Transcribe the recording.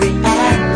react